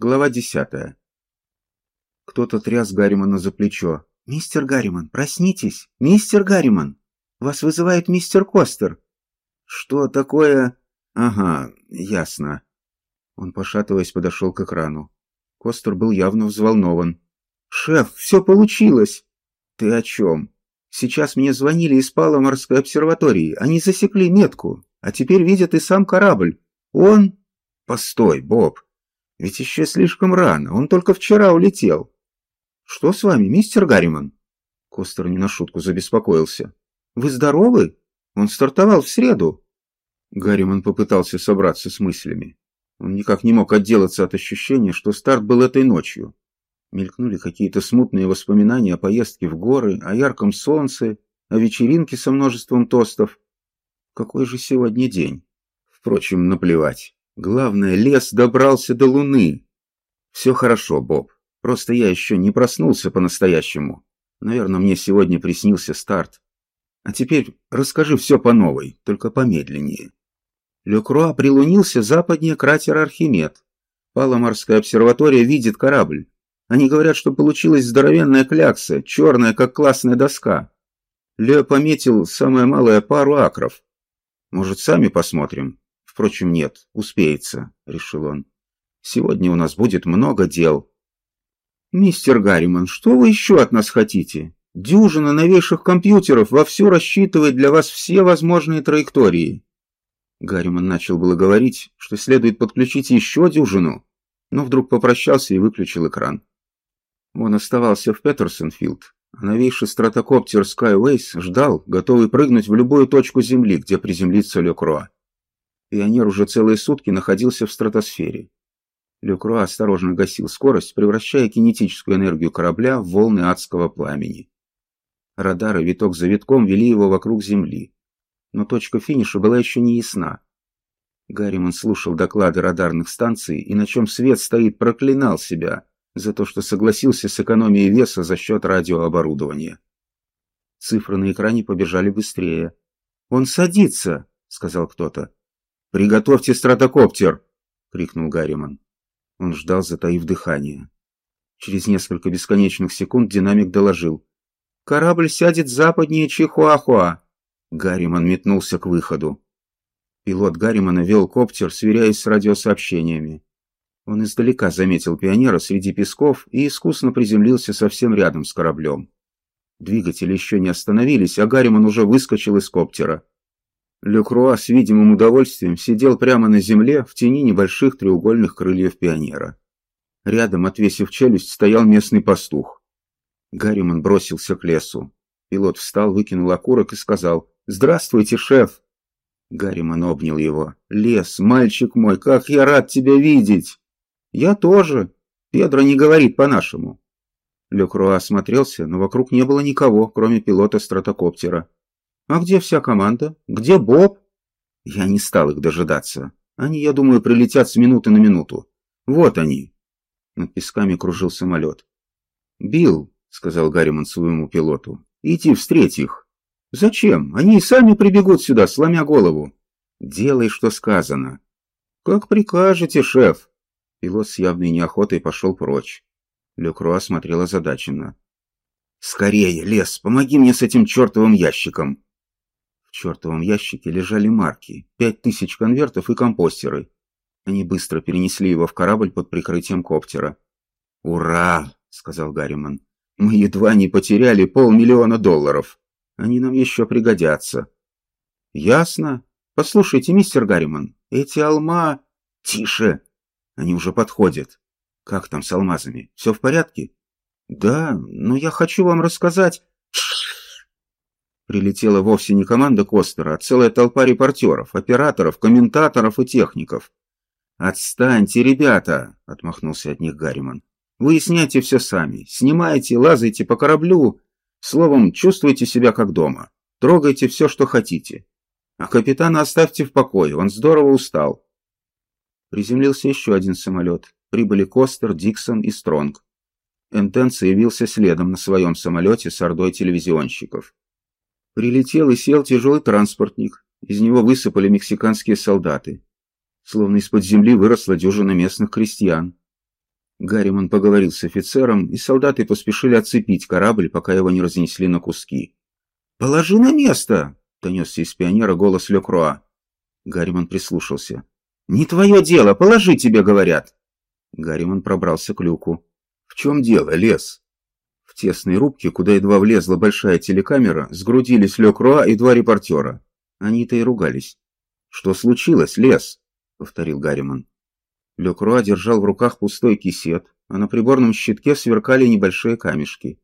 Глава десятая. Кто-то тряс Гарримана за плечо. «Мистер Гарриман, проснитесь! Мистер Гарриман! Вас вызывает мистер Костер!» «Что такое?» «Ага, ясно». Он, пошатываясь, подошел к экрану. Костер был явно взволнован. «Шеф, все получилось!» «Ты о чем?» «Сейчас мне звонили из Паломорской обсерватории. Они засекли метку, а теперь видят и сам корабль. Он...» «Постой, Боб!» Ведь еще слишком рано, он только вчера улетел. Что с вами, мистер Гарриман? Костер не на шутку забеспокоился. Вы здоровы? Он стартовал в среду. Гарриман попытался собраться с мыслями. Он никак не мог отделаться от ощущения, что старт был этой ночью. Мелькнули какие-то смутные воспоминания о поездке в горы, о ярком солнце, о вечеринке со множеством тостов. Какой же сегодня день? Впрочем, наплевать. Главное, лес добрался до Луны. Все хорошо, Боб. Просто я еще не проснулся по-настоящему. Наверное, мне сегодня приснился старт. А теперь расскажи все по новой, только помедленнее. Лекруа прилунился западнее кратера Архимед. Паломарская обсерватория видит корабль. Они говорят, что получилась здоровенная клякса, черная, как классная доска. Ле пометил самое малое пару акров. Может, сами посмотрим? Впрочем, нет, успеется, решил он. Сегодня у нас будет много дел. Мистер Гарриман, что вы еще от нас хотите? Дюжина новейших компьютеров вовсю рассчитывает для вас все возможные траектории. Гарриман начал было говорить, что следует подключить еще дюжину, но вдруг попрощался и выключил экран. Он оставался в Петерсонфилд, а новейший стратокоптер Skyways ждал, готовый прыгнуть в любую точку Земли, где приземлится Лекруа. Пионер уже целые сутки находился в стратосфере. Люкруа осторожно гасил скорость, превращая кинетическую энергию корабля в волны адского пламени. Радары виток за витком вели его вокруг Земли. Но точка финиша была еще не ясна. Гарриман слушал доклады радарных станций и на чем свет стоит проклинал себя за то, что согласился с экономией веса за счет радиооборудования. Цифры на экране побежали быстрее. «Он садится!» — сказал кто-то. «Приготовьте стратокоптер!» — крикнул Гарриман. Он ждал, затаив дыхание. Через несколько бесконечных секунд динамик доложил. «Корабль сядет западнее Чихуахуа!» Гарриман метнулся к выходу. Пилот Гарримана вел коптер, сверяясь с радиосообщениями. Он издалека заметил пионера среди песков и искусно приземлился совсем рядом с кораблем. Двигатели еще не остановились, а Гарриман уже выскочил из коптера. Лекруа с видимым удовольствием сидел прямо на земле в тени небольших треугольных крыльев пионера. Рядом, отвесив челюсть, стоял местный пастух. Гарриман бросился к лесу. Пилот встал, выкинул окурок и сказал «Здравствуйте, шеф!» Гарриман обнял его. «Лес, мальчик мой, как я рад тебя видеть!» «Я тоже. Педро не говорит по-нашему». Лекруа осмотрелся, но вокруг не было никого, кроме пилота стратокоптера. «А где вся команда? Где Боб?» Я не стал их дожидаться. Они, я думаю, прилетят с минуты на минуту. Вот они. Над песками кружил самолет. «Билл», — сказал Гарриман своему пилоту, — «иди встреть их». «Зачем? Они и сами прибегут сюда, сломя голову». «Делай, что сказано». «Как прикажете, шеф». Пилот с явной неохотой пошел прочь. Лекруа смотрел озадаченно. «Скорее, Лес, помоги мне с этим чертовым ящиком!» Чертовом ящике лежали марки, пять тысяч конвертов и компостеры. Они быстро перенесли его в корабль под прикрытием коптера. «Ура!» — сказал Гарриман. «Мы едва не потеряли полмиллиона долларов. Они нам еще пригодятся». «Ясно. Послушайте, мистер Гарриман, эти алма...» «Тише! Они уже подходят. Как там с алмазами? Все в порядке?» «Да, но я хочу вам рассказать...» Прилетела вовсе не команда Костера, а целая толпа репортеров, операторов, комментаторов и техников. «Отстаньте, ребята!» — отмахнулся от них Гарриман. «Выясняйте все сами. Снимайте, лазайте по кораблю. Словом, чувствуйте себя как дома. Трогайте все, что хотите. А капитана оставьте в покое, он здорово устал». Приземлился еще один самолет. Прибыли Костер, Диксон и Стронг. Энтенс явился следом на своем самолете с ордой телевизионщиков. Прилетел и сел тяжелый транспортник. Из него высыпали мексиканские солдаты. Словно из-под земли выросла дюжина местных крестьян. Гарриман поговорил с офицером, и солдаты поспешили отцепить корабль, пока его не разнесли на куски. «Положи на место!» — донесся из пионера голос Лекруа. Гарриман прислушался. «Не твое дело, положи, тебе говорят!» Гарриман пробрался к люку. «В чем дело, лес?» Тесной рубке, куда едва влезла большая телекамера, сгрудились Лекруа и два репортера. Они-то и ругались. «Что случилось, лес?» — повторил Гарриман. Лекруа держал в руках пустой кисет, а на приборном щитке сверкали небольшие камешки.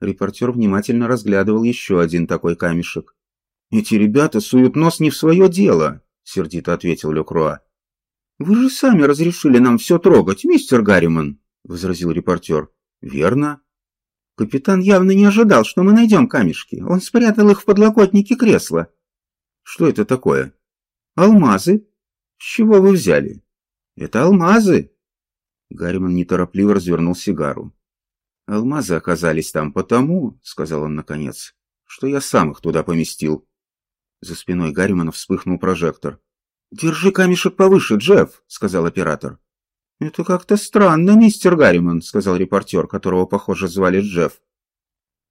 Репортер внимательно разглядывал еще один такой камешек. «Эти ребята суют нос не в свое дело», — сердито ответил Лекруа. «Вы же сами разрешили нам все трогать, мистер Гарриман», — возразил репортер. «Верно». «Капитан явно не ожидал, что мы найдем камешки. Он спрятал их в подлокотнике кресла». «Что это такое?» «Алмазы». «С чего вы взяли?» «Это алмазы!» Гарриман неторопливо развернул сигару. «Алмазы оказались там потому, — сказал он наконец, — что я сам их туда поместил». За спиной Гарримана вспыхнул прожектор. «Держи камешек повыше, Джефф!» — сказал оператор. «Это как-то странно, мистер Гарриман», — сказал репортер, которого, похоже, звали Джефф.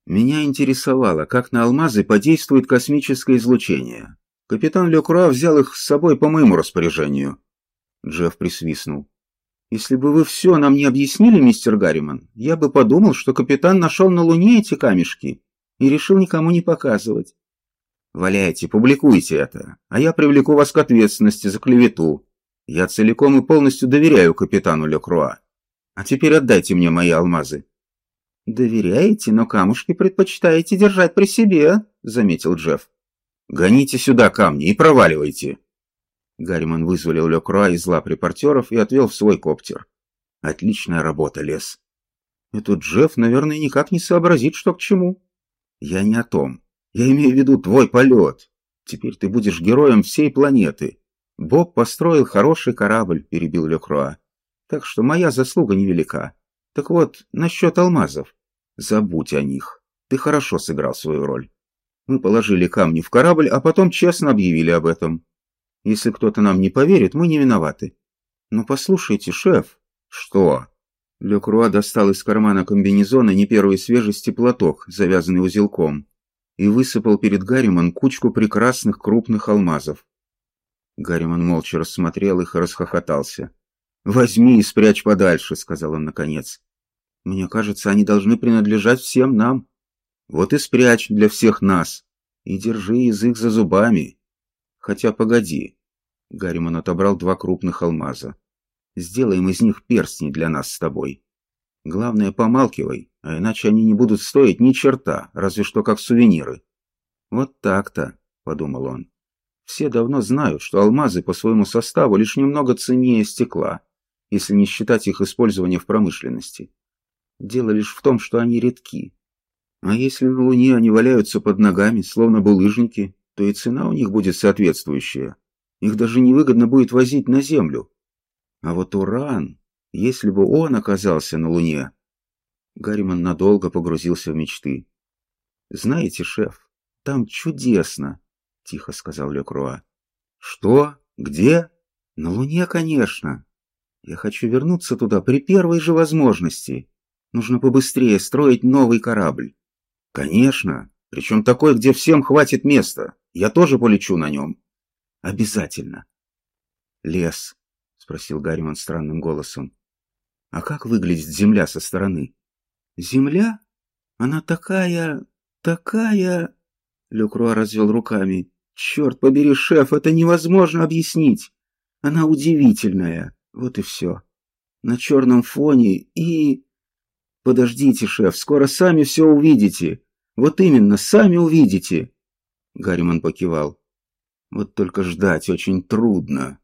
Меня интересовало, как на алмазы подействует космическое излучение. Капитан Лекруа взял их с собой по моему распоряжению. Джефф присвистнул. «Если бы вы все нам не объяснили, мистер Гарриман, я бы подумал, что капитан нашел на Луне эти камешки и решил никому не показывать. Валяйте, публикуйте это, а я привлеку вас к ответственности за клевету. Я целиком и полностью доверяю капитану Лекруа. А теперь отдайте мне мои алмазы». «Доверяете, но камушки предпочитаете держать при себе», — заметил Джефф. «Гоните сюда камни и проваливайте», Гарриман вызволил Лекруа из лап репортеров и отвел в свой коптер. Отличная работа, Лес. Этот Джефф, наверное, никак не сообразит, что к чему. Я не о том. Я имею в виду твой полет. Теперь ты будешь героем всей планеты. Боб построил хороший корабль, перебил Лекруа. Так что моя заслуга невелика. Так вот, насчет алмазов. Забудь о них. Ты хорошо сыграл свою роль. Мы положили камни в корабль, а потом честно объявили об этом. Если кто-то нам не поверит, мы не виноваты. Но послушайте, шеф. Что? Лекруа достал из кармана комбинезона не первой свежести платок, завязанный узелком, и высыпал перед Гарриман кучку прекрасных крупных алмазов. Гарриман молча рассмотрел их и расхохотался. «Возьми и спрячь подальше», — сказал он наконец. «Мне кажется, они должны принадлежать всем нам. Вот и спрячь для всех нас. И держи язык за зубами. Хотя погоди, Гарриман отобрал два крупных алмаза. «Сделаем из них перстни для нас с тобой. Главное, помалкивай, а иначе они не будут стоить ни черта, разве что как сувениры». «Вот так-то», — подумал он. «Все давно знают, что алмазы по своему составу лишь немного ценнее стекла, если не считать их использования в промышленности. Дело лишь в том, что они редки. А если на Луне они валяются под ногами, словно булыжники, то и цена у них будет соответствующая. Их даже невыгодно будет возить на Землю. А вот уран, если бы он оказался на Луне... Гарриман надолго погрузился в мечты. «Знаете, шеф, там чудесно», — тихо сказал Лекруа. «Что? Где?» «На Луне, конечно. Я хочу вернуться туда при первой же возможности. Нужно побыстрее строить новый корабль». «Конечно. Причем такой, где всем хватит места. Я тоже полечу на нем». Обязательно. Лес, спросил Гарриман странным голосом. А как выглядит земля со стороны? Земля? Она такая... такая... Люкруа развел руками. Черт побери, шеф, это невозможно объяснить. Она удивительная. Вот и все. На черном фоне и... Подождите, шеф, скоро сами все увидите. Вот именно, сами увидите. Гарриман покивал. Вот только ждать очень трудно.